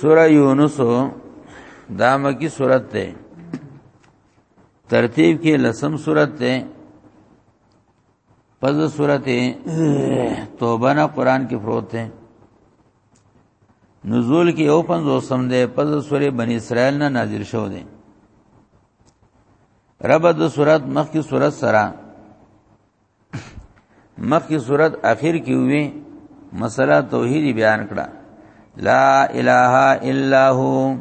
سوره یونس دا مکی سورت ده ترتیب کې لسم سورت ده پس سورت توبه نه قران کې فروت ده نزول کې او پنځوسم ده پس سوره بنی اسرائیل نه نازل شو ده رب د سورت مخ کې سورت سره مخکې صورت اخر کې وی مسله توحید بیان کړه لا اله الا هو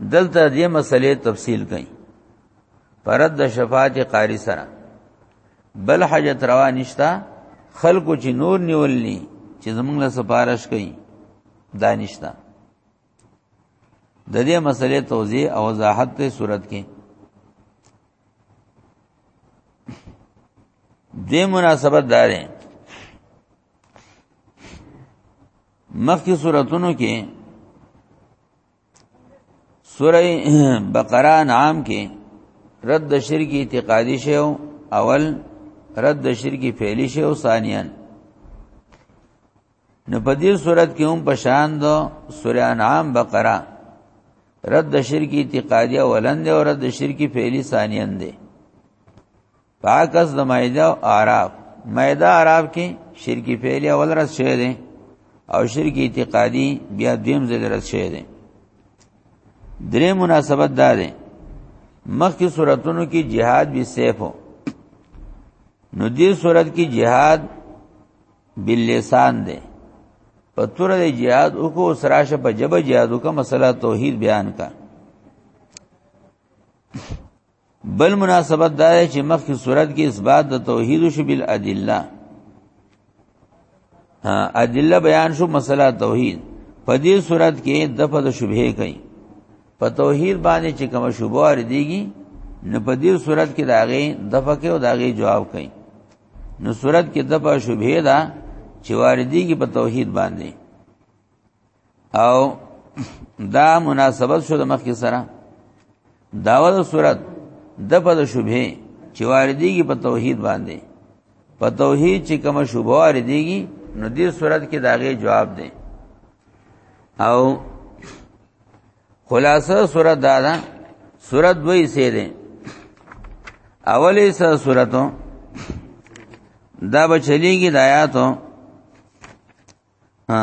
دلته دې مسلې تفصیل کړي پرد د شفاعت قاری سره بل حاجت روا نشتا خلکو چې نور نیولني چې زمونږ له سفارش کړي دانشتا د دې مسلې توضیح او وضاحت په صورت کې د مناسبت دارې مخکې صورتونو کې سوره بقره نام کې رد شرک اعتقادي شیو اول رد شرک فعلی شیو ثانیا نو په دې صورت کې هم پشان دو سورې انعام بقره رد شرک اعتقادی اولن دی او رد شرک فعلی ثانیان دی پاکس د مایده او اعراف مایده اعراف کې شرک فعلی اول رد شوی دی او شرک اعتقادی بیا دویم ځل رد شوی دی درې مناسبت دا دی مخکې صورتونو کې jihad به سیف نو دې صورت کې jihad باللسان دی په تور د جهاد او کو سراشه په جبه جهاد او کو مسله توحید بیان کا بل مناسبت دا دی چې مخکې صورت کې اثبات د توحید او شبیل ادله ها ادله بیان شو مسله توحید په دې صورت کې د په شبهه کوي په توحید باندې چې کوم شبهه ردیږي نو په دې صورت کې داغه دفقه او داغه جواب کوي نو صورت کې دپا شبهه ده چې واردی کې په توحید باندې او دا مناسبت شو د مخکې سره داوود صورت دپا د شبهه چې واردی کې په توحید باندې په توحید چې کوم شبهه واردېږي نو دې صورت کې داغه جواب دی او خلاصه سورۃ دا ده سورۃ دوی سي ده اولی سره سورتو دا بچلیږي د آیاتو ها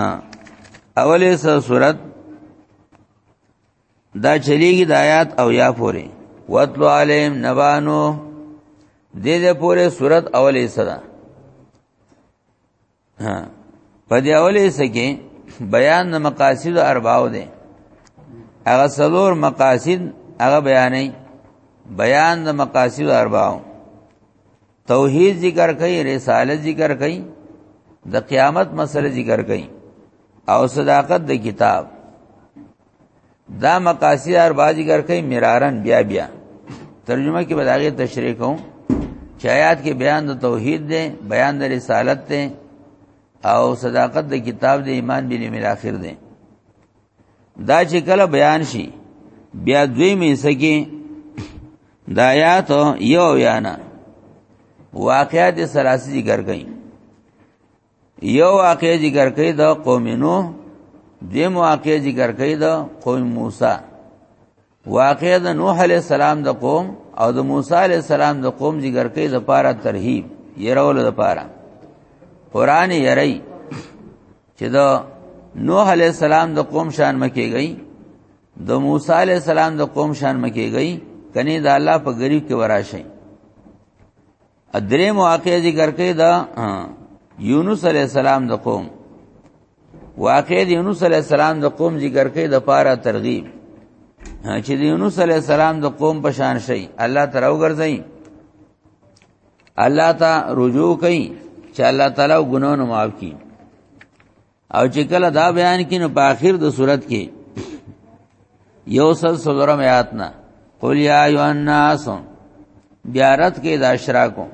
اولی سره سورت دا چلیږي د آیات او یا پورې وتلو علیم نبانو دې دې پورې سورت اولی سره ها په دې اولې سکه بیان د مقاصد ارباو دي هغه څلور مقاصد هغه بیانې بیان د مقاصد ارباو توحید ذکر کړي رسالت ذکر کړي د قیامت مسله ذکر کړي او صداقت د کتاب دا مقاصد اربع ذکر کوي مرارن بیا بیا ترجمه کې بداغه تشریح کوم چې آیات کې بیان د توحید دی بیان د رسالت دی او صداقت د کتاب د ایمان بلی مل اخر دی دا چې کله بیان شي بیا دوی مې سکی د آیات یو یانا واقعات سلاسی ذکر کړي یو واقع ذکر کوي د قوم نو دیم واقع ذکر کوي د قوم موسی واقع د نوح علی السلام د قوم او د موسی علی السلام د قوم ذکر کوي د پاره ترهیب يرول د پاره قران یری چې د نوح علی السلام د قوم شان مکه گئی د موسی علی السلام د قوم شان مکه گئی کني د الله په غریب کې وراشي درې مواقع ذکر کړي دا یونس علی السلام د قوم واقع د یونس علی السلام د قوم ذکر کړي د پاره ترغیب چې د یونس علی السلام د قوم په شان شي الله تعالی وګرځي الله ته رجوع کوي چې الله تعالی ګناونه معاف کړي او چې کله دا بیان کینو په اخر د صورت کې یو سل سلورم آیات نه قل یا ایو الناس بیارت کې د اشراکو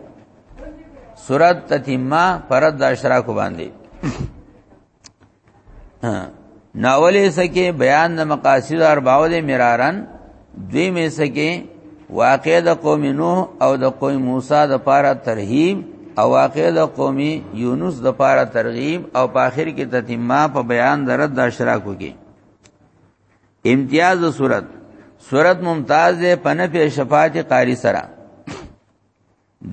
صورت تتمه پرد د اشراکو باندې ناولې سکه بیان د مقاصد ارباو دې مرارن دوی مې سکه واقع د قوم نوح او د قوم موسی د پاره ترهیب او واقع د قوم یونس د پاره ترغیب او په اخر کې تتمه په بیان درد د اشراکو کې امتیاز صورت صورت ممتاز په نفع شفاعت قاری سره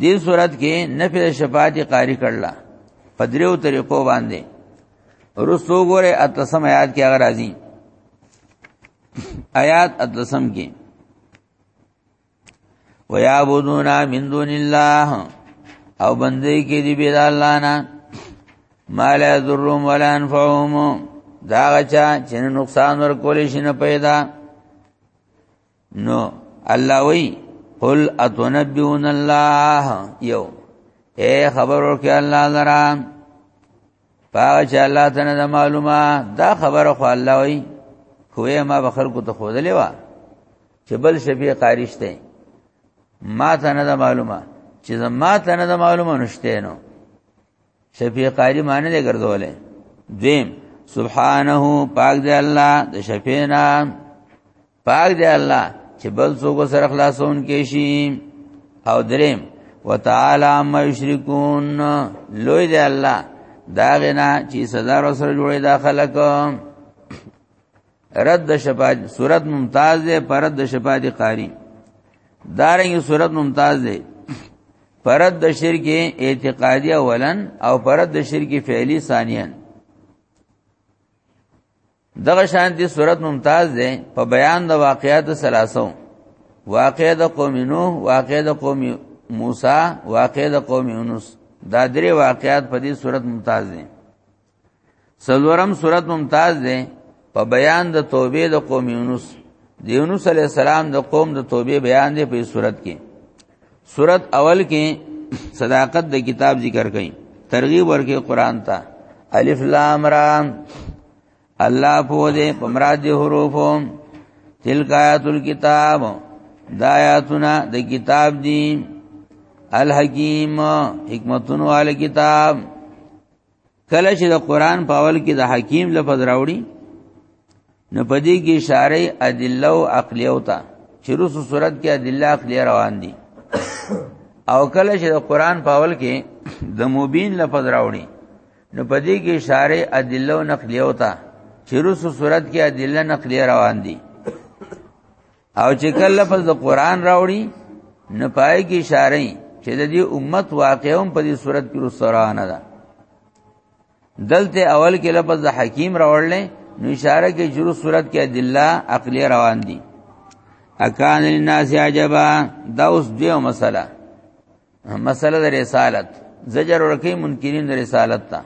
دې صورت کې نفي شفاعت قاری کړل په دریو طریقو باندې رسو ګوره اتسم آیات کې اگر راځي آیات اتسم کې ويعبدون من دون الله او بندې کې دی بيد الله نه ما لا ضرهم ولا انفعهم دا غچا چې نقصان ور کولې شي نه پیدا نو الله وی قل اتنبئون الله یو اے خبر ورکه الله لرا پاو چې الله تعالی دا معلومه دا خبره خو الله وی خوې ما بخر کو ته خود لیوا چې بل شفیع قاریشته ما ته نه دا معلومه چې ما ته نه دا معلومه نشته نو شفیع قاری معنی دې ګرځولې دیم سبحانه پاک دی الله د شفیع نام پاک دی الله چې بل څوک سره خلاصون کې شي او دریم وتعالى ما یشرکون لوی دی الله دا غنا چې سزا ور سره جوړې دا خلک رد شفاعت صورت ممتاز ده پر رد شفاعت قاری دارنګ صورت ممتاز ده پر رد شرک اعتقادی اولن او پر رد شرک فعلی ثانیا دغه شانتی صورت ممتاز ده په بیان د واقعات سلاسو واقع د قوم نوح واقع د قوم موسی واقع د قوم یونس دا درې واقعات په دې صورت ممتاز دي سلورم صورت ممتاز دي په بیان د توبې د قوم یونس د یونس علی السلام د قوم د توبې بیان دی په صورت کې صورت اول کې صداقت د کتاب ذکر کړي ترغیب ورکې قران ته الف لام را الله په دې په مراد دي حروفو تلک آیات الكتاب دا آیاتنا د کتاب دي الحکیم حکمتون وال کتاب کله چې د قران په اول کې د حکیم لفظ راوړي نو په دې کې اشاره ادله او عقلیه او ته چې روسو صورت کې ادله عقلیه روان دي او کله چې د قران په اول کې د مبین لفظ راوړي نو په دې کې اشاره ادله او نقلیه او ته چې روسو صورت کې ادله نقلیه روان دي او چې کله لفظ د قران راوړي نه پای کې اشاره چې د دې امت واقعوم په دې صورت کې رسرانه ده دلته اول کې لفظ د حکیم راوړل نو اشاره کې جرو صورت کې ادله عقلی روان دي اکان الناس عجبا دا اوس دیو مسله مسله د رسالت زجر ورکی منکرین د رسالت ته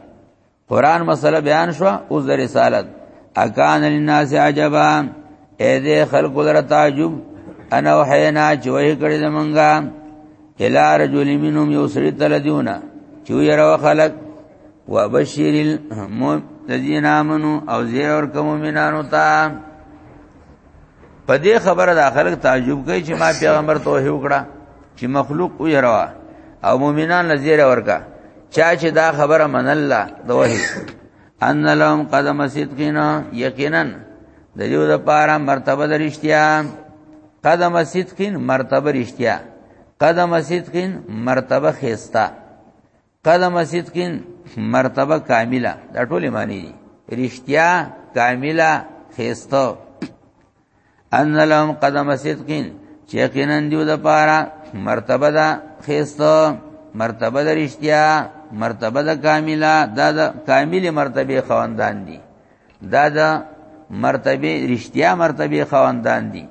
قران مسله بیان شو او د رسالت اکان للناس عجبا اې دې خلق در تعجب انا وحینا چې وې کړې زمونږه الا رجل منهم یسری تلذیونا چې یو خلق وبشر الذین آمنو او زیر ورکو مومنانو ته په دې خبره دا خلک تعجب کوي چې ما پیغمبر توحید وکړه چې مخلوق ویروا او مؤمنان نذیر ورکا چا چې دا خبره من الله دوه ان لهم قدم صدقینا یقینا د دې لپاره مرتبه درشتیا قدم صدقین مرتبه رشتیا قدم صدقین مرتبه خيستا قدم صدقین مرتبه کامله دا ټول معنی دي رښتیا کامله خيسته ان لهم قدم صدقین چې یقینا دیو د پاره مرتبه دا خيسته مرتبه د رښتیا مرتبه د کامله دا د کامله مرتبه خواندان دي دا د مرتبه رښتیا مرتبه خواندان دي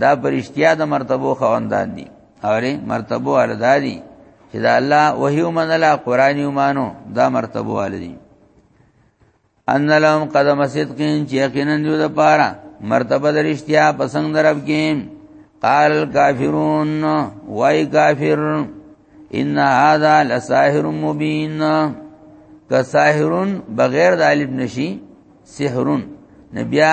دا پرشتیا د مرتبو خواندان دي اوري مرتبو اردا دي چې دا الله وحی ومنلا قران ومانو دا مرتبو والدي ان لهم قدم صدقین چې یقینا دیو د پاره مرتبه درشتیا پسند درب کې قال کافرون وای کافر ان هذا لساحر مبین که ساحرون بغیر د الف نشي سحرون نبیا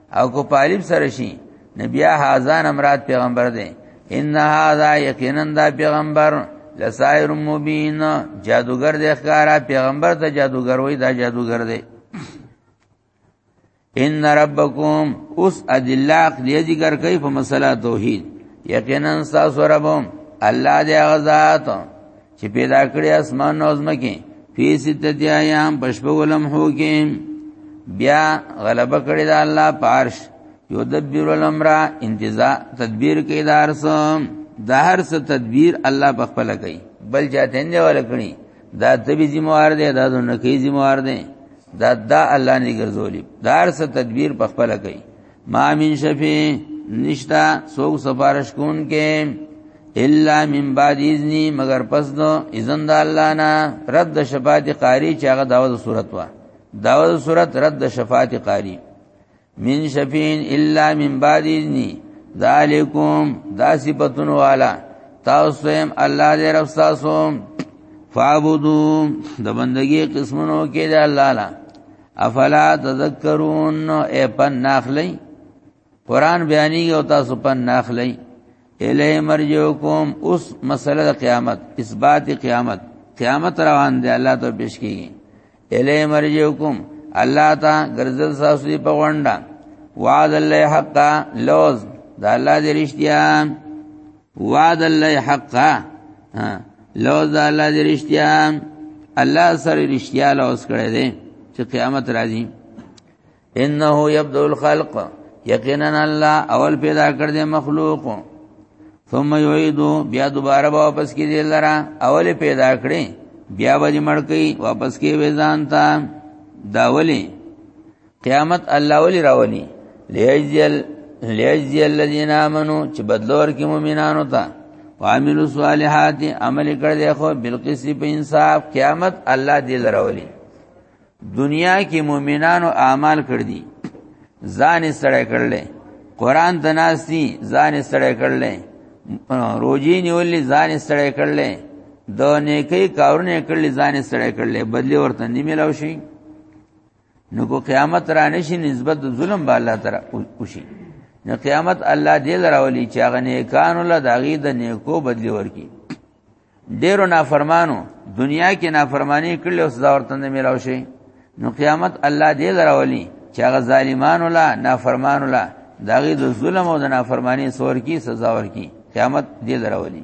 او کو پالب سره شي نبي هاذان امراد پیغمبر دی ان هاذا یقینا دا پیغمبر لسائر مبین جادوګر دی ښکارا پیغمبر ته جادوګر وای دا جادوګر دی ان ربکم اوس ادله عقلی ذکر کوي په مسله توحید یقینا تاسو ربم الله دې غزاد چې پیدا کړی اسمان او زمکه فی ستت ایام پشپو لمحو کې بیا غلبه کړی دا الله پارش یو دبیر الامر انتظار تدبیر کې دارسم دا هر څه تدبیر الله په خپل کوي بل چاته نه ورکړي دا تبي ذمہوار دی دا نه کوي ذمہوار دی دا دا الله نه ګرځولي دا هر څه تدبیر په خپل کوي ما من شفیع نشتا سوک سفارش کون کې الا من بعد اذنی مگر پس دو اذن د الله نه رد شفاعت قاری چې هغه داوود صورت وا داوود صورت رد شفاعت قاری من شفین الا من بعد اذنی ذالکم دا صفاتون والا تاسو هم الله دې رب تاسو فعبدو د بندگی قسمونو کې د الله لا افلا تذکرون اے پن ناخلی قران بیانی او تاسو پن ناخلی الی مرجوکم اوس مسله د قیامت اثبات قیامت قیامت روان دی الله ته پیش کیږي الی مرجوکم الله تا ګرځل تاسو دی په غونډه وعد الله حقا لوز دا الله دې رښتیا وعد الله حقا لو ذا الله دې رښتیا الله سره رښتیا لوس کړی دی چې قیامت راځي انه یبدو الخلق یقینا الله اول پیدا کړ دې مخلوق ثم یعیدو بیا دوباره واپس کی دی لرا اول پیدا کړي بیا به مړ کی واپس کی وزان تا داولی قیامت الله ولی راولي لیجزل لیجزل الذین آمنو چې بدلور کې مؤمنانو ته وعملوا صالحات عمل کړ دی خو بالقسط په انصاف قیامت الله دې لراولي دنیا کې مؤمنانو اعمال کړ دي ځان سره کړل قران ته ناسي ځان سره کړل روزي نیولې ځان سره کړل د نیکی کارونه کړل ځان سره کړل بدلی ورته نیمه لوشي نو کو قیامت را نشي نسبت ظلم به الله تعالی وشي نو قیامت الله دې لراولي چې هغه نیکان الله داغي د نیکو بدلی ورکي ډیرو نافرمانو دنیا کې نافرمانی کړل اوس دا ورته نه ملاو شي نو قیامت الله دې لراولي چې هغه ظالمان الله نافرمان الله داغي د ظلم او د نافرمانی سور کی سزا ورکي قیامت دې لراولي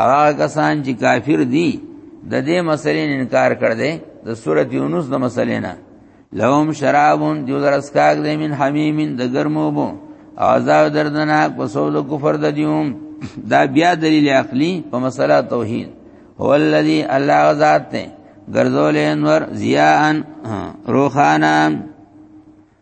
هغه کسان چې کافر دي د دې مسلې انکار کړ دې د سورۃ یونس د مسلې نه لهم شرابون دیو درسکاک دې من حمیمین د ګرمو بو عذاب دردناک په سود کفر د دیوم دا بیا دلیل عقلی په مسله توحید هو الذی الله ذات ته ګرځول انور ضیاءن روخانا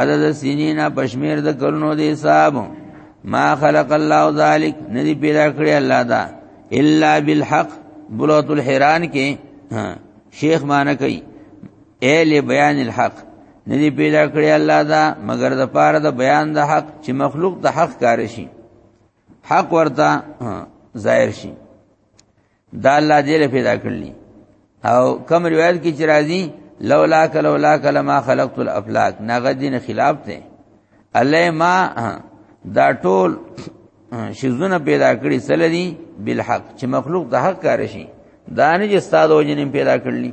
عدد سنین پشمیر د کرنو دی صاحب ما خلق الله ذالک ندی پیدا کړی الله دا الا بالحق بلوت الحیران کې شیخ معنی کوي اے ل بیان الحق ندی پیدا کړی الله دا مگر د پاره د بیان د حق چې مخلوق د حق کار شي حق ورته ظاهر شي دا الله دې له پیدا کړلی او کوم روایت کې چې راځي لولا ک لولا ک لما خلقت الافلاک ناغه دین خلاف ته الله ما دا ټول شیزونه پیدا کړی سره دي بالحق چې مخلوق د حق کار شي دا نه چې استاد وجنې پیدا کړلی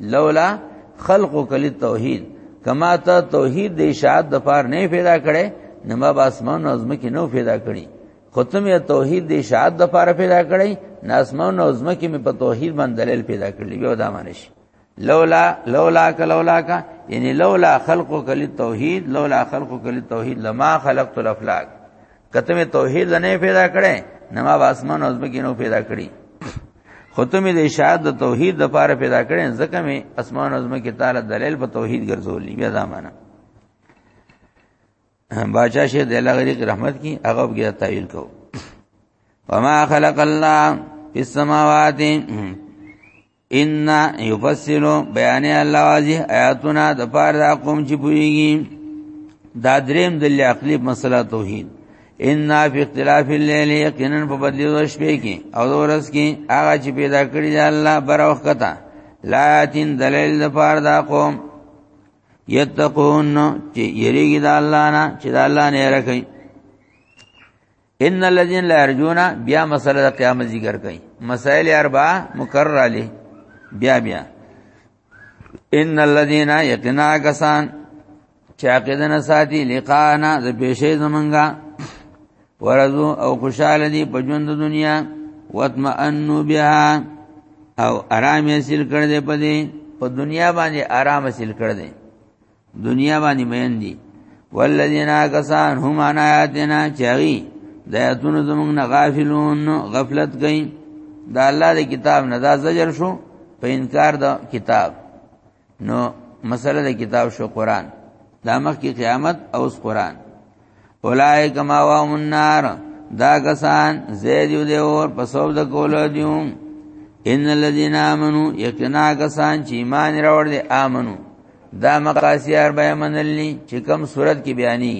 لولا خلق کل توحید کما ته توحید د اشاعت د پار نه پیدا کړي نه ما باسمان او زمکه نو پیدا کړي ختم یا توحید د اشاعت د پار پیدا کړي نه اسمان او زمکه می په توحید باندې دلیل پیدا کړي بیا دا معنی شي لولا لولا ک لولا ک یعنی لولا خلق کل توحید لولا خلق کل توحید لما خلقت الافلاک کته می توحید نه پیدا کړي نه ما باسمان او زمکه نو پیدا کړي خطم د اشاعت د توحید د پاره پیدا کړي ځکه می اسمان او زمکه تعالی دلیل په توحید ګرځولې بیا زمانہ باچا شه د الله غریق رحمت کی هغه بیا تعویل کو وما خلق الله فی السماوات ان یفصل بیان الله واضح آیاتنا د پاره د قوم چې پوریږي دا دریم د عقلی مسله توحید ان فی اختلاف الليل یقینا په بدلی د شپې کې او د ورځ کې هغه چې پیدا کړی دی الله بر وخته لا تین دلیل د پار دا قوم یتقون چې یریږي د الله نه چې د الله نه راکړي ان الذين لا يرجون بیا مسله د قیامت ذکر کړي مسائل اربع مکرر علی بیا بیا ان الذين يقنا کسان چې عقیدنه ساتي لقانا د پیشې زمونږه ورزو او خوشاله دي په ژوند د دنیا واتمئنو بها او آرام حاصل کړ دې په دې په دنیا باندې آرام حاصل کړ دې دنیا باندې مین دي والذین کسان هم عن آیاتنا چاغي د آیاتونو زمونږ نه غافلون غفلت کوي دا الله د کتاب نه دا زجر شو په انکار د کتاب نو مسله د کتاب شو قران دا مخ کی قیامت او اس قران اولائک ما وهم النار دا کسان زید یو دی اور په سوب د کولو دیو ان الذين امنوا یقینا کسان چې ایمان راوړ دي امنو دا مقاصد اربع منلی چې کوم صورت کې بیانې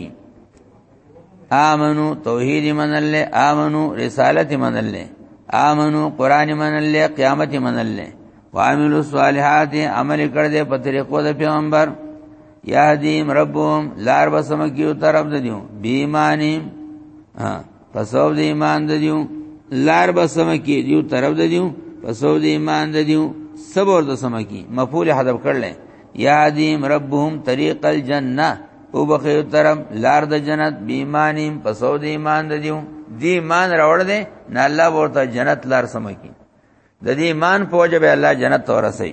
امنو توحید منل امنو رسالت منل امنو قران منل قیامت منل وعملوا الصالحات عمل کړ دې په طریقو د پیغمبر یادیم ربهم لار بسم کیو طرف د دیو بیمانیم ها پسو د ایمان د دیو لار بسم کی دیو طرف د دیو پسو د ایمان د دیو صبر د سم کی مفعول حذف کړل یادیم ربهم طریق الجنه او بخیو طرف لار د جنت بیمانیم پسو د ایمان د دیو دی ایمان راوړ دې نه الله ورته جنت لار سم کی د دې ایمان په وجه به الله جنت ورسي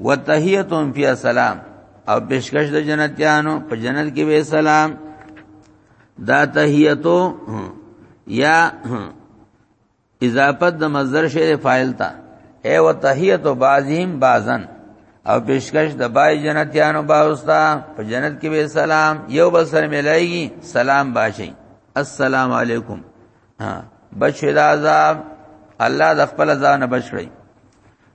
وتحیتهم فی سلام او پیشکش د جنتیانو په جنت کې به سلام دا تحیتو یا اضافت د مصدر شی فاعل تا اے وتحیتو بعضهم بعضن او پیشکش د بای جنتیانو باوستا په جنت کې به سلام یو بل سره ملایږي سلام باشي السلام علیکم ها بشیر عذاب الله د خپل ځان بشړي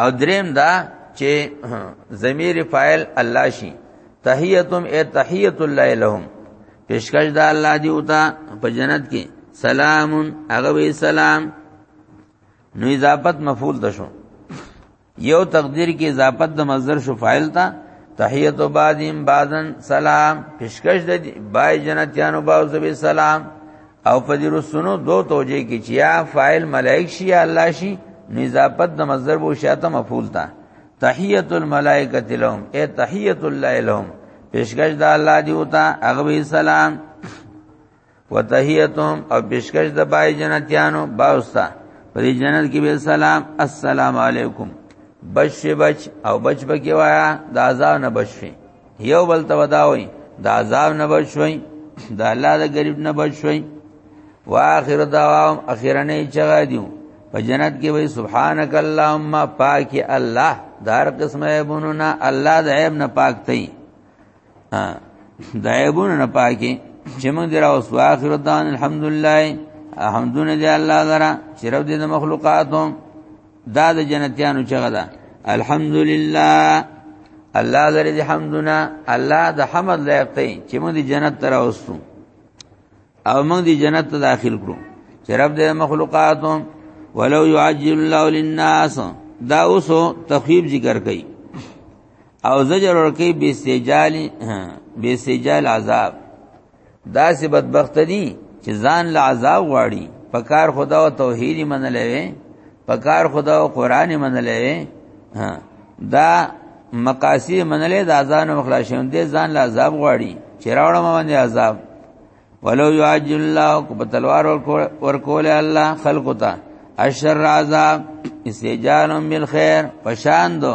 او دریم دا چې ضمیر فاعل الله شي تحیتم ای تحیت الله لهم پیشکش دا الله دی اوتا په جنت کې سلام هغه وی سلام نو اضافت مفعول ته شو یو تقدیر کې اضافت د مصدر شو فاعل ته تحیت و بعدیم بعضن سلام پیشکش د بای جنتیانو باوزبی سلام او په دې رسونو دو توجه کی چې یا فاعل ملائک شي یا الله شي نزاپت د مصدر بو شاته مفعول تا تحیت الملائکه لهم اے تحیت الله لهم پیشکش د الله دی وتا اغوی سلام وتحیتهم او پیشکش د بای جنتیانو باوستا په دې جنت کې به سلام السلام علیکم بچ بچ او بچ بګي وایا د عذاب نه بچ شي یو بل ته وداوي د عذاب نه بچوي د الله د غریب نه بچوي واخر دعوام اخیرنه چغا دیو په جنت کې وای سبحانك اللهم پاک الله دار قسم عیبونو نه الله د عیب نه پاک تئ د عیبونو نه پاکي چې موږ درا اوس واخر دان الحمدلله الحمدلله الله درا چې رب دې مخلوقاتو دا د جنتیانو چغه ده الحمدلله الله لري د حمدنا الله د حمد لایق دی چې موږ د جنت تر اوسو او موږ د جنت ته داخل کړو چې رب د مخلوقاتو ولو يعجل الله للناس دا اوسو تخیب ذکر کړي او زجر ورکی بیستجال بیستجال عذاب دا سي بدبخت دي چې ځان له عذاب غواړي په کار خدا او توحید منلې وي په کار خدا او قران منلې وي دا مقاصد منلې د اذان او خلاصون دي ځان له عذاب غواړي چې راوړم باندې عذاب ولو یعجل الله کو په تلوار ور کول الله خلق تا اشر عذاب استجانم بالخير پشان دو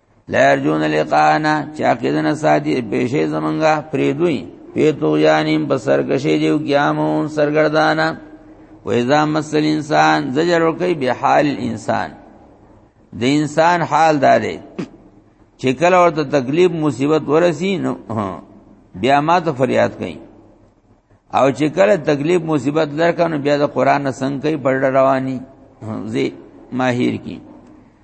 لا ارجون لقانا چا کدن ساتي پېښې زمونږه پریدوی په تو یانیم بسر کشې دیو قیامون سرګردانا و اذا مسل انسان زجر کوي به حال انسان د انسان حال دا دی چې کله ورته تکلیف مصیبت ورسی نو بیا ما ته فریاد کوي او چې کله تکلیف مصیبت لرکنو بیا د قران څنګه کوي بل رواني زی ماهر کی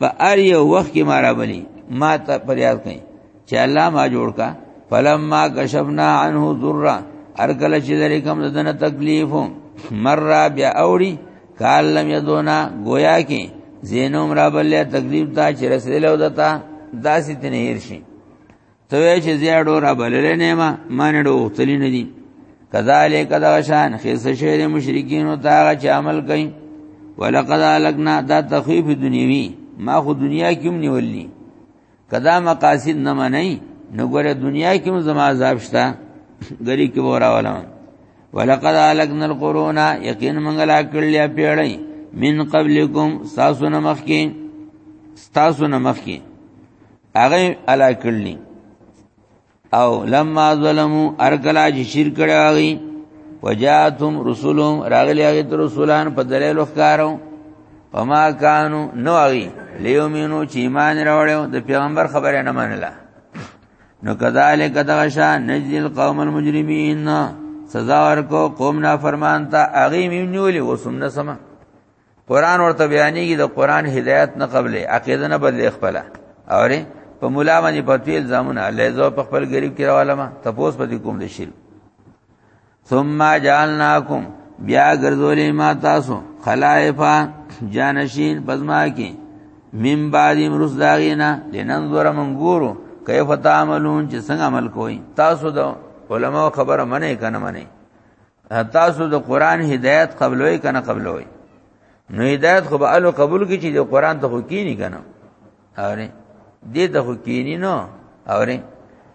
په ار یو وخت کې ما راولي ما ته پریاد کړي چې الله ما جوړ کا فلما کشفنا عنه ذرا هر کله چې لري کوم دنه تکلیف مر بیا اوړي کال لم یدونا گویا کې زینوم را بلې تکلیف دا چې رسول او دتا داسې تنهیر شي ته وی چې زیاړو را بللې نه ما مانډو وختلی نه دي کذالک دا شان خیس شهر مشرکین او تاغه چې عمل کوي ولقد الکنا دا تخفیف دنیوی ما خو دنیا کې هم نیولنی کدا مقاصد نه منئ نو ګوره دنیا کې هم زما عذاب شته غری کې ورا ولا ولقد الکنا القرون یقین منګلا کړلیا پیړی من قبلکم ساسو نمخ کې ساسو نمخ کې هغه الا کړلی او لما ظلمو ارکلا چې شرک کړی وجاتهم رسولهم راغلی هغه تر رسولان په دلیل وکارو وما كانوا نوغي ليؤمنو چې ایمان راوړیو د پیغمبر خبره نه منله نو کذالک دغشا نجزی القوم المجرمین سزا ورکو قوم نافرمان تا اغیم نیولی وسم نسمه قران ورته بیانېږي د قران هدایت نه قبلې عقیده نه بدلې خپل اورې په مولا باندې په تیل زمونه لیزو په خپل غریب کې راواله ما تپوس پتی کوم د شرک ثم جعلناکم بیا ګرځولې ما تاسو خلائفا جانشین پزما کې من بعد مرس داغینا لننظر منګورو کیف تعملون چې څنګه عمل کوئ تاسو د علماو خبره منئ کنه منئ تاسو د قران هدایت قبلوي کنه قبلوي نو هدایت خو به الو قبول کی چې د قران ته خو کینی کنه اوري دې ته خو کینی نو اوري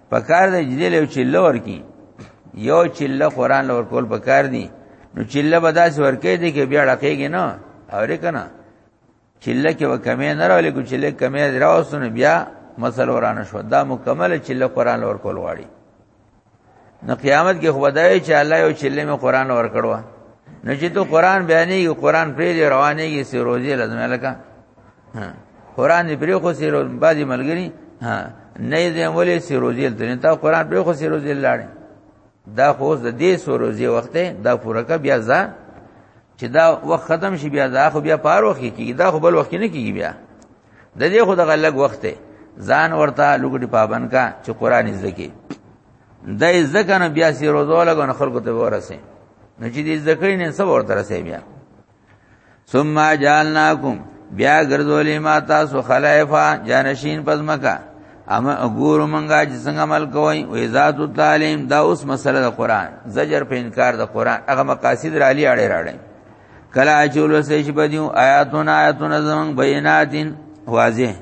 پکار دې دې له چې لور کی یو چې له قران لور کول پکار دي نو چې له بداس ورکې دي کې بیا ډکېږي نه اوري کنه چله کې وکمه نه راولې کو چله کمه راوسونه بیا مسله ورانه شو دا مکمل چله قران ور کول غواړي نو قیامت کې خدای چې الله یو چله می قران ور کړو نو چې ته قران بیانې قران پرې دی روانې کې سی روزي لازم لکه قران دې پرې خو سی روز بعضی ملګری نه دې ولې سی روزي ته تا قران پرې خو سی روزي لاړې دا خو د دې سورو زی وخت دا پوره ک بیا ځه چې دا وخت ختم شي بیا دا خو بیا پار وخت کیږي دا خو بل وخت نه کیږي بیا د دې خو د غلګ وخت ځان ورته لوګډي پابند کا چې قران زکی د زکه نه بیا سی روزو لګو نه خلکو ته ورسه نو چې دې زکه نه سب ورته رسې بیا ثم جعلناکم بیا ګرځولې ما تاسو خلایفا جانشین پزمکا اما ګورو منګه چې څنګه عمل کوي او ذات تعلیم دا اوس مسله د قران زجر په انکار د قران هغه مقاصد را لې اړې راړې کلا چول وسې چې بدیو آیاتونه آیاتونه زمون بیناتین واضح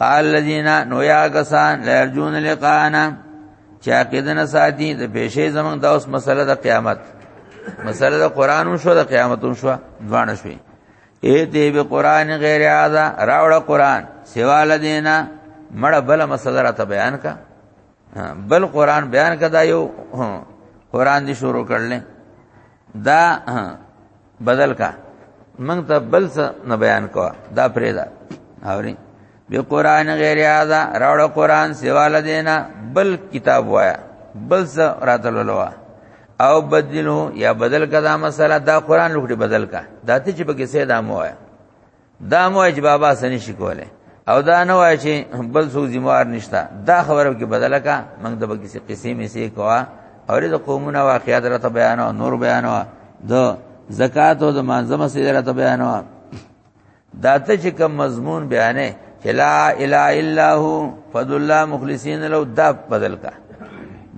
قال الذين نویا کسان لرجون لقانا چې عقیده نه ساتي د پیشې زمنګ دا اوس مسله د قیامت مسله د قران او شو د قیامت او شو ځوان شوي اے دی به قران غیر اعاده راوړه قران سوال دینا مړه بل مسله را ته بیان کا بل قران بیان کدا یو قران دی شروع کړل دا بدل کا موږ ته بل څه نه بیان کو دا پرې دا اوري به قران غیر هذا راوړ قران سیوا لدینا بل کتاب وایا بل څه راته لولوا او بدلو یا بدل کا دا مسله دا قران لوخړي بدل کا دا ته چې پکې سیدا مو وایا دا مو چې بابا سني شي کوله او دا نه وای چې بل څو ذمہار نشتا دا خبره کې بدله کا موږ د بګی سي قصې مې سي کوا او د قومونه واقعیت راته بیان او نور بیان او د زکات او د منظمه سي راته بیان او دا ته چې کوم مضمون بیانې چې لا اله الا هو فضل الله مخلصین له دا بدل کا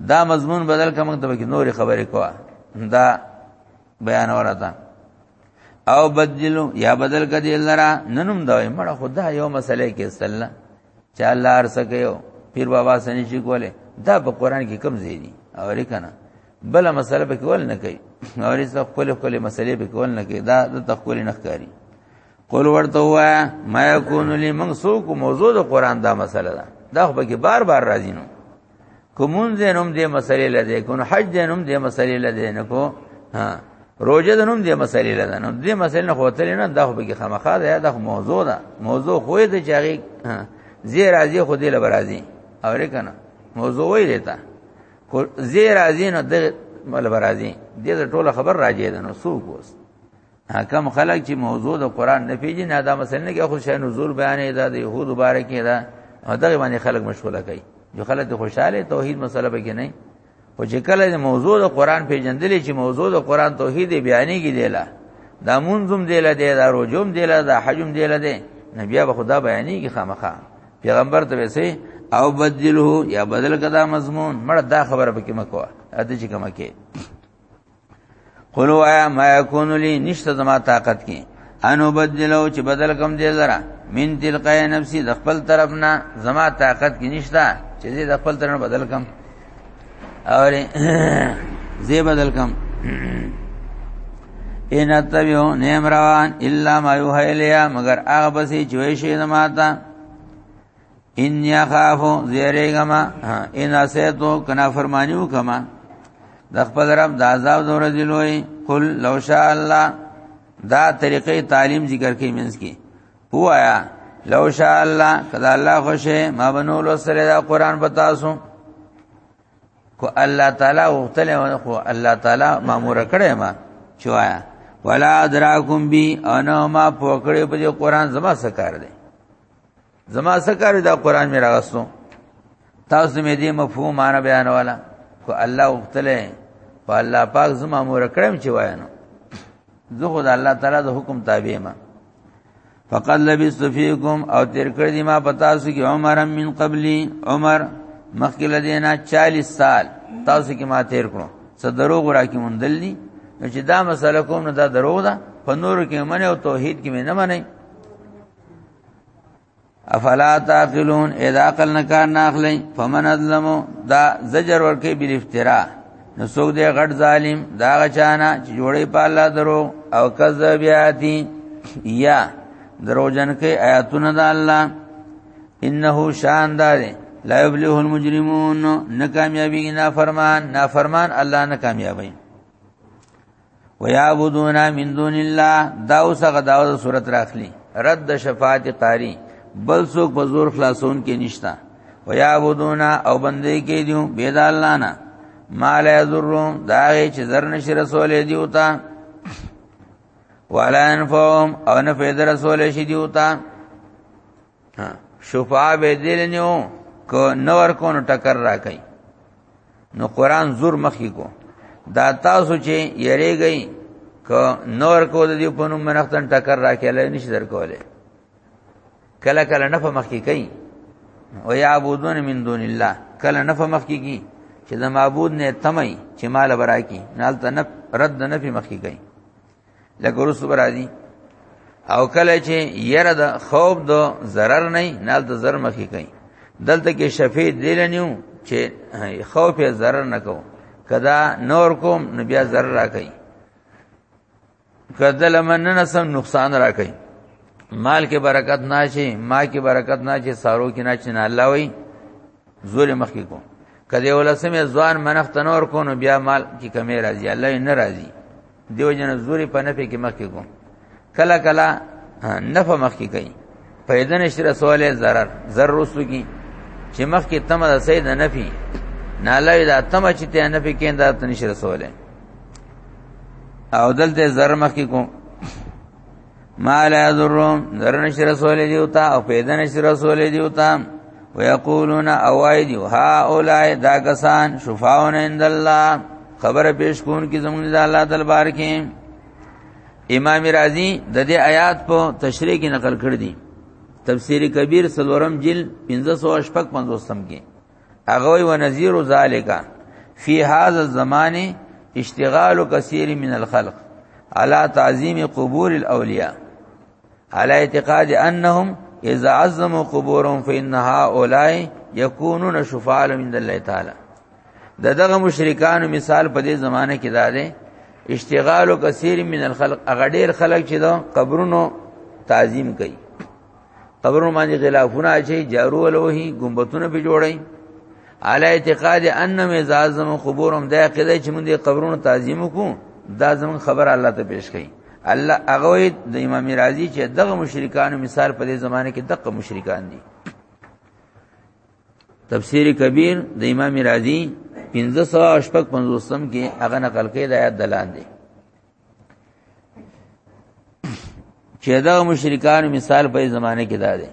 دا مضمون بدل کا موږ د بګی نور خبره کوا دا بیان ورته او بدلو یا بدل کدی لرا ننم دا مړه خدا یو مسله کې استلا چې الله ارسه کيو پیر بابا سني شي کوله دا په قران کې کم زیری او ریکنه بل مسله به کول نه کوي او رس خپل خپل مسلې به کول نه کوي دا د تخول نه ښکاری قول ورته وا ما يكون لي منسوق موضوع د قران دا مسله ده دا خو به بار بار راځي نو کومون زینوم دې مسلې لده کو حج زینوم دې مسلې لده نه کو ها روزه دنوم دې مسلې لده نو دې مسلې نه هوتل نه دا خو به خامخا ده دا موضوع ده موضوع خو دې چاغي زی راضی خو دې لبرازي او کنه موضوع وې دیتا کو زی راضی نه دې مل برازي دې ټوله خبر راځي ده نو سو کوس کم خلک چې موضوع د قران نه پیژني دا مثلا نه کې خو شای نزول بیانې دا د يهود مبارک دا او دغه باندې خلک مشغوله کوي جو خلک خوشاله توحید مسله به کې نه او چې کله د موضوع د قران پیژندلې چې موضوع د قران توحید بیانې کې دیلا دا منظم دیلا دی دا روجوم دیلا دا حجم دیلا دی نبی به خدا بیانې کې خامخا پیغمبر ته وسه او بدله یا بدل کدا مضمون مړه دا خبره به کې مکو اته چې کومه کې قلوا ایا ما یکون لی نشته زما طاقت کې انو بدلو چې بدل کم دی زرا من تلقای نفسي د خپل طرف نه زما طاقت کې نشته چې زه د خپل طرف بدل کم اور زه بدل کم ان تبعو نیم روان الا ما یوحی الیا مگر هغه بسې چې وې شي زما ته ان یخافو زیریګما ان اسیتو کنا فرمانیو کما د خپل رب د عذاب دور دی لوی قل لو شاء الله دا طریقې تعلیم ذکر کې منځ کې هوایا لو شاء الله کدا الله خوشه ما بنو لو سره دا قران بتاسو کو الله تعالی وختل خو الله تعالی مامور کړه ما چوایا ولا ادراکم بی انا ما پوکړې په قران زما سکار دی زما سکار دا قران می راغستو تاسو می دې مفهوم معنا بیان والا کو الله وختله په الله پاک زما مور کړم چې وایانو زه خدای الله تعالی د حکم تابع ما فقد لبست فیکم او تیر کړ دي ما پتا سو کې عمر من قبلی عمر مخکې لدینا 40 سال تاسو کې ما تیر کړو څه دروغ را کې مونږ دلی چې دا مسله کوم نه دا دروغ ده په نور کې منه او توحید کې نه منه افلا تاقلون اذا عقل نه کار نه اخلي فمن ظلمو دا زجر ورکه بل افترا نو څوک دی غټ ظالم دا غچانا چې جوړي په الله درو او کذب یاتی یا دروژن کې آیاتونه د الله انه شاندار لا یبلغ المجرمون ناکامیابی نافرمان نافرمان الله ناکامیابی ويعبدون من دون الله دا اوس هغه داوود صورت راخلی رد شفاعت قاری بل څوک په زور خلاصون کې نشتا ويعبدون او بندې کې دیو بيد الله نه مال یذرهم دا چې زر نشي رسول دی وتا ولا انفهم او نه فیض رسول شي دی وتا شفاء به دل نیو کو نور کو نو ټکر را کوي نو قران زور مخی کو دا تاسو چې یری گئی کو نور کو د دې په نوم منختن ټکر را کېلې نشي در کوله کله کله نه په مخی کوي او یعبدون من دون الله کله نه په مخی کی چې د معبود نه تمای چې مال برا کی نالته نه رد نه په مخی کوي لکه رسو برادي او کله چې یره د خوب د zarar نه نه د zarar مخې کوي دلته کې شفیع دی لنیو چې خوف یې zarar نه کو کدا نور کوم نو بیا zarar را کوي کدا لمن نه سم نقصان را کوي مال کې برکت نه شي ما کې برکت نه شي سارو کې نه شي نه الله وي زور مخې کو کدی ولسمه ځوان منخت نور کو نو بیا مال کې کمی راځي الله یې ناراضي دیو جن زوري په نفي کې مخکې کو کله کله نفع مخکې کوي پیدا نشره سوال zarar zarar وسو کی چې مخکې تم د سید نفي نالای دا تم چې ته نفي کیندا تنشره سوال او دلته zarar مخکې کو ما لا يضرهم درنش رسول دیوتا او پیدنش رسول دیوتا ويقولون اوائد ها اولای دا کسان شفاعون عند الله خبر پیش کون کی زمون د الله دربار کې امام رازی د دې آیات په تشریح کې نقل کړ دي تفسیر کبیر سلورم جل 1555 کې هغه وی ونذير ذالک فی هذا الزمان اشتغال کثیر من الخلق على تعظیم قبور الاولیاء على اعتقاد انهم اذا عظموا قبورهم فان هؤلاء يكونون شفعاء عند الله تعالی د دغه مشرکانو مثال په دې زمانه کې دا دی اشتغال کثیر من الخلق هغه ډیر خلک چې دا قبرونو تعظیم کوي قبرونو باندې غلافونه اچي جارو لوهي ګمبتونه به جوړي علي اعتقاد ان مزازم قبورهم د عقیده چې موږ دې قبرونو تعظیم وکړو دا زمون خبر الله ته پیش کړي الله هغه د امام رازي چې دغه مشرکانو مثال په دې زمانه کې دغه مشرکان دي تفسیر کبیر د امام رازي 1555 کې هغه نقل کړي د آیات دلان دي چې دا مشرکان مثال په زمانه کې دا دی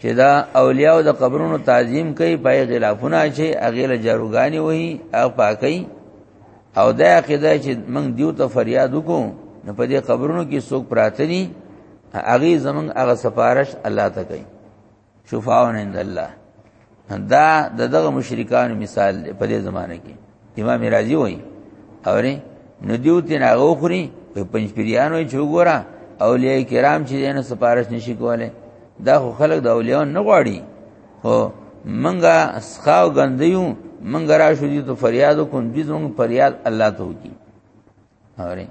چې دا اولیاء د قبرونو تعظیم کوي پای غلافونه شي اغه له جاروګانی وهي او پاکي او دا عقیده چې موږ دیو ته فریاد وکړو نو په دې قبرونو کې څوک پراته دي اغه زمنګ هغه سفارش الله ته کوي شفاعون عند الله دا د دغه مشرکان مثال دی په دې زمانه کې امام رازی وایي اوري نو دیو تین هغه وخوري په پنځ پیرانو چې وګوره اولیاء کرام چې دینه سفارش نشي کوله دا خو خلک د اولیاء نه غواړي خو منګه اسخاو غندیو منګه را شو دي ته فریاد کوم دې زموږ فریاد الله ته وکي اوري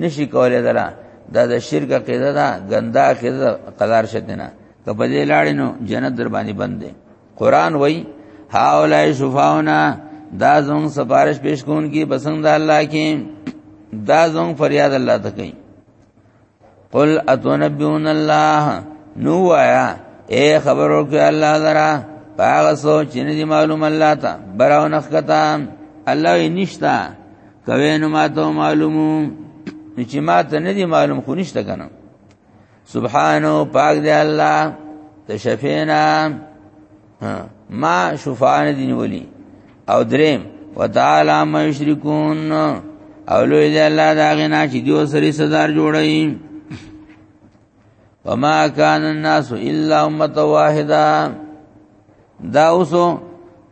نشي کولای دلا دا د شرک عقیده ده ګنده عقیده ده قدار شته نه کبه دې لاړې نو جنت در باندې بند دی قران وای هاولای شفاونا دا زون سفارش پیش کون کی بسنګ د الله کې دا زون فریاد الله ته کوي قل اتنبون الله نو وایا اے خبرو کې الله درا پاغه سوچ نه دی معلوم الله تا براو نخکتا الله یې نشتا کوي نو ما ته معلومو چې ما ته نه دی معلوم خو نشته کنه سبحانه پاک دی الله تشفینا ما شفاعه نه دین ولی او دریم وتعالى ما یشرکون او لوی دی الله دا غنا چې دیو سری صدر جوړی وما كان الناس الا امه واحده دا اوسو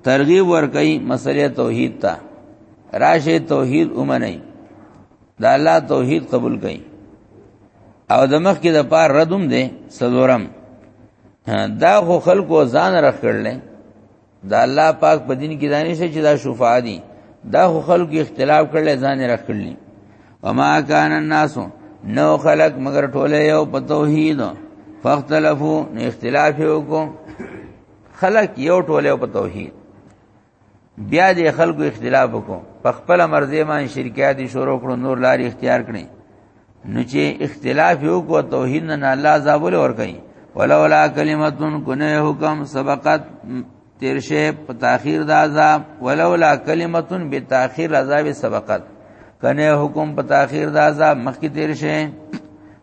ترغیب ور کوي مسله توحید ته راشه توحید اومنه دا الله توحید قبول کړي او د مخ کې د پار ردوم دي سلورم دا خو خلکو ځان رخ کړل دا الله پاک په دین کې دانش چې دا شفاعه دي دا خو خلکو اختلاف کړل ځان رخ کړل وما کان الناس نو خلق مگر ټوله یو په توحید فاختلفو نو اختلاف وکړو خلق یو ټوله په توحید بیا د خلکو اختلاف وکړو په خپل مرزه باندې شرکیات شروع کړو نور لاري اختیار کړي نو چې اختلاف یو کو توحید نه الله عذاب ور کوي ولولا کلمتون کنه حکم سبقت تیر شی په تاخير د عذاب ولولا کلمتون به تاخير عذاب سبقت کنه حکم په تاخير د عذاب مخکې تیر شی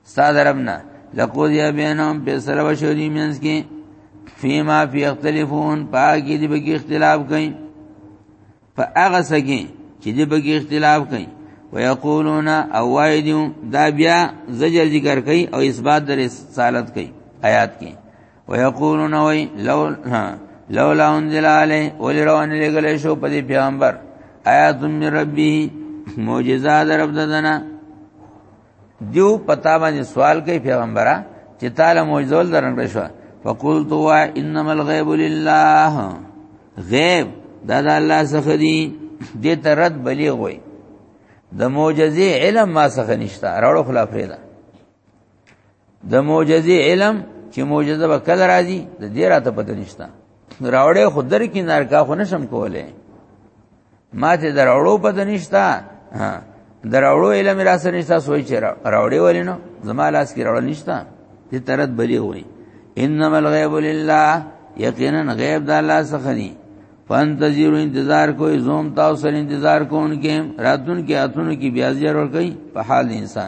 استاد ربنا لقد يبينهم بسر وشري منس کې فيما في اختلافون پاګې دې بګي اختلاف کوي په هغه سګي چې دې بګي اختلاف کوي ويقولون او وايدو دا بیا زجر ذکر کوي او اثبات در رسالت کوي آیات کې ويقولون وي لو لولا انزل عليه ولروان لګل شو په دې پیغمبر آیات من ربه معجزات رب ددنه دیو پتا باندې سوال کوي پیغمبره چې تعالی معجزول درنګل شو فقلت وا انما الغیب لله غیب دا د الله څخه دی دې ته رد بلیغ وای د معجزې علم ما څخه نشته راړو خلاف ریدا د معجزې علم چې معجزه به کله راځي د دې راته پته نشته راوړې خو در کې نارکا خو نشم کولای ماته دراوړو په دنيشتا دراوړو علم را سره نشتا سوچ راوړې ولینو زما لاس کې راوړل نشتا دې ترت بلی وای انما الغیب لله یقینا غیب د الله څخه دی فانتظروا انتظار کوئ زوم تاسو سره انتظار کوونکې راتون کې اتونو کې بیا زیار ور کوي په حال انسان